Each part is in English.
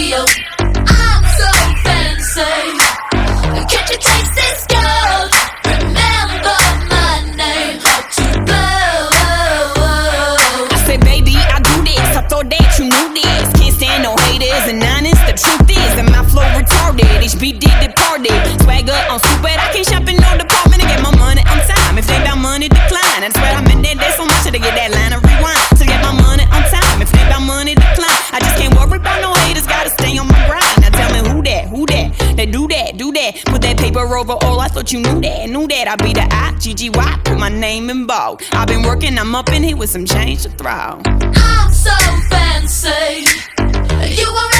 To Put that over all. I thought you knew that, knew that. I be the I, GGY. Put my name in bold. I've been working, I'm up in here with some change to throw. I'm so fancy. You already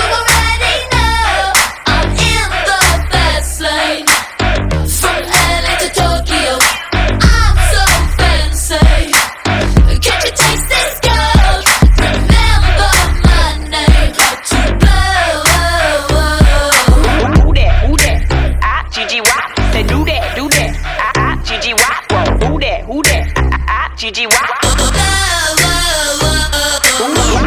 GG Wop. Say do that, do that. Ah ah, GG Wop. Who that, who that? Ah ah, GG Wop. Whoa, whoa, whoa, whoa.